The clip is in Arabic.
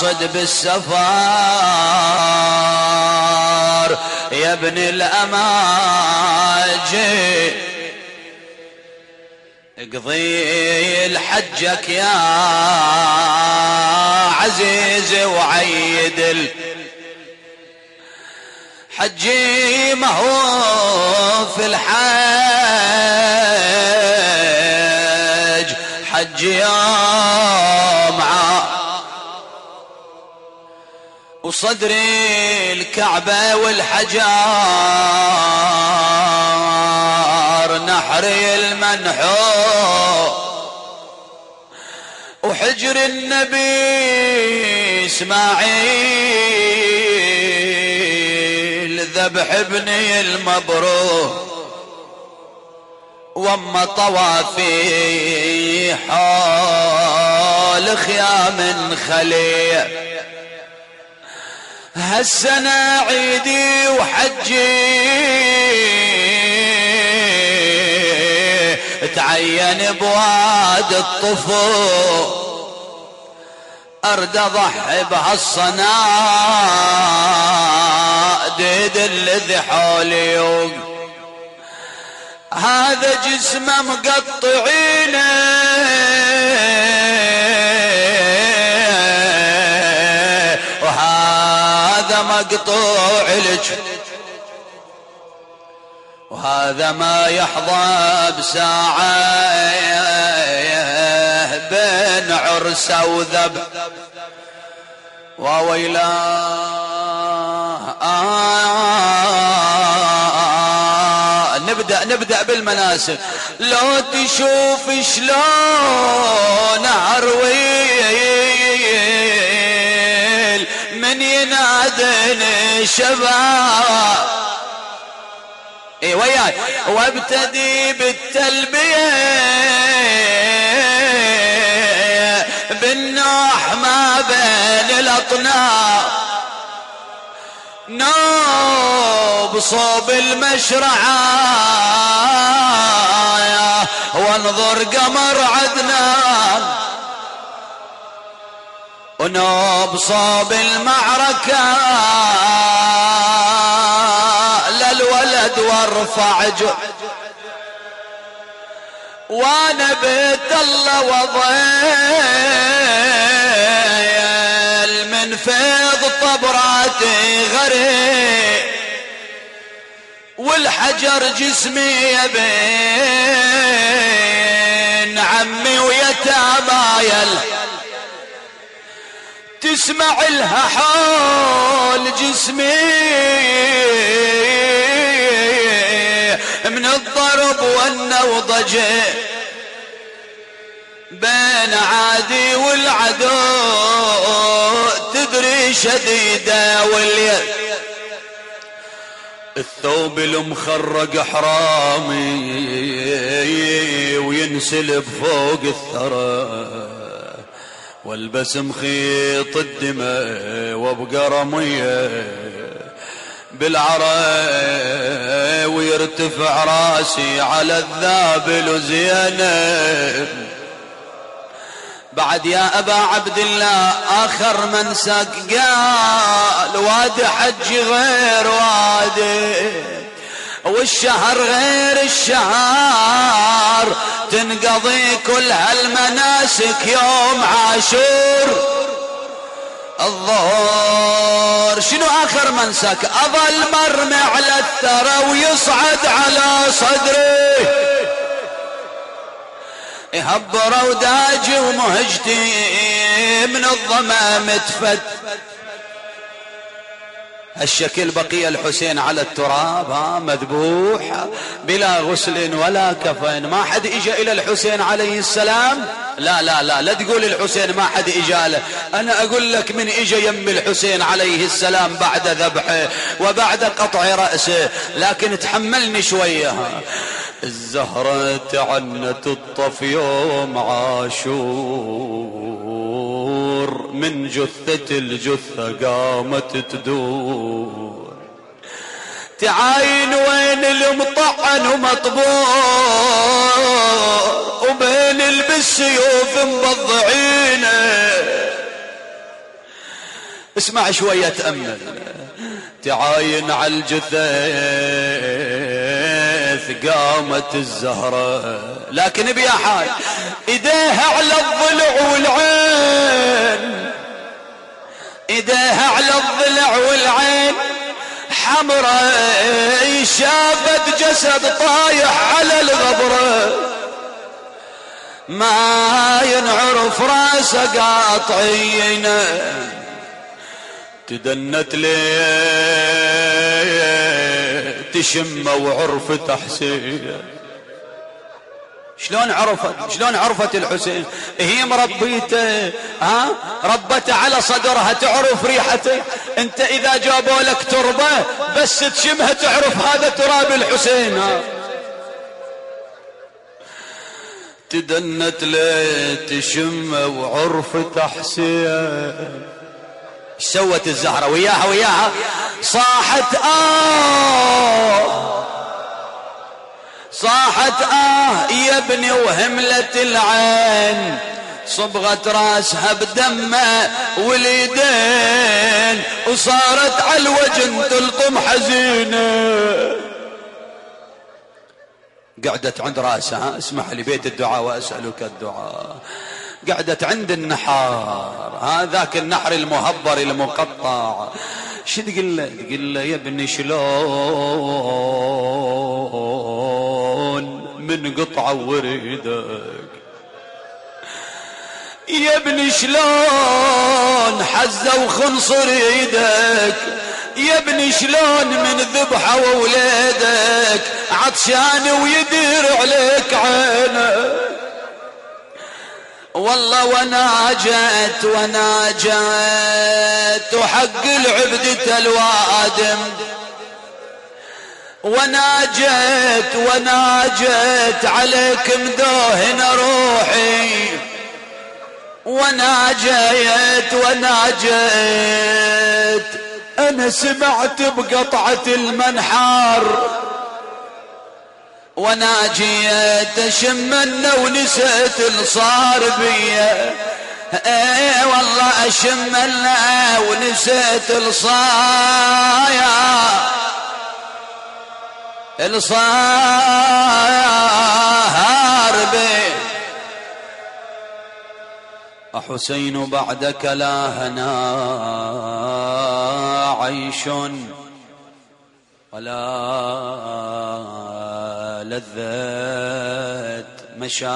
قاصد بالسفر يا ابن الأماجد اقضي الحجك يا عزيز وعيد حجي ما هو في الحج حج يوم وصدري الكعبة والحجار نحري المنحور وحجر النبي إسماعيل ذبح ابني المبروك. وما طوافي حول خيام خليه هالسنة عيدي وحجي تعين بواد الطفو أرد اضحي بهالصناديد الذي حولي هذا جسمه مقطعينه. مقطوع لك وهذا ما يحظى بساعة بين عرسه وذب وويلاه نبدأ نبدأ بالمناسك. لو تشوف شلون ارويل ينادني شباب. اي وياي. وابتدي بالتلبية. بالنوح ما بين الأطناب. نوب صوب المشرعة. وانظر قمر عدنان. ونوب صوب المعركة للولد وارفع جو وأنا بيت الله وضيل من فيض طبراتي غريب والحجر جسمي بين عمي ويتامايل تسمع لها حول جسمي. من الضرب والنوضجة بين عادي والعدو. تدري شديدة واليد. الثوب المخرق حرامي وينسلب فوق الثرى. والبس مخيط الدماء وابقى رمية بالعرى ويرتفع راسي على الذابل زينب بعد يا أبا عبد الله آخر من ساق قال وادي حجي غير وادي. والشهر غير الشهر تنقضي كل هالمناسك يوم عاشور. الظهر شنو آخر منسك؟ أظل مرمي على الثرى ويصعد على صدري يهبر وداجي ومهجتي من الظمأ متفت. الشكل بقي الحسين على التراب ها مذبوح بلا غسل ولا كفن. ما حد اجى إلى الحسين عليه السلام؟ لا لا لا لا تقول الحسين ما حد اجى له. أنا أقول لك من اجى يم الحسين عليه السلام بعد ذبحه وبعد قطع رأسه. لكن تحملني شوية الزهرة تعنت الطف يوم عاشور. من جثة الجثة قامت تدور. تعاين وين المطعن ومطبوع وبين البسيوف مبضعينه اسمع شوية تأمل. تعاين على الجثث قامت الزهرة. لكن بيا حال ايديها على الضلع والعين ايديها على الضلع والعين. حمرة شافت جسد طايح على الغبرة ما ينعرف راسه قاطعينه تدنت ليه تشم وعرفت حسين شلون عرفت شلون عرفت الحسين؟ هي مربيته ها؟ ربته على صدرها تعرف ريحته؟ انت إذا جابوا لك تربة بس تشمها تعرف هذا تراب الحسين ها؟ تدنت ليه تشم وعرفت حسين سوت الزهرة وياها وياها؟ صاحت آه! صاحت آه يا ابني وهملت العين صبغت راسها بدمه واليدين وصارت على الوجن تلطم حزينة. قعدت عند راسها اسمح لي بيت الدعاء وأسألك الدعاء. قعدت عند النحار هذاك النحر المهبر المقطع. شو تقول له تقول له يا ابني شلون؟ من قطعة وريدك يا ابني شلون حزة وخنصر إيدك يا ابني شلون من ذبحة وولادك؟ عطشان ويدير عليك عينك. والله وناجت وناجت وحق العبدة الوادم وناجت وناجت عليك مدوهن روحي. وناجت وناجت. أنا سمعت بقطعة المنحار. وأنا جيت اشمنا ونسيت الصار بيا إيه والله اشمنا ونسيت الصايا. الصار بي. حسين بعدك لا هنا عيش ولا لذات مشارب.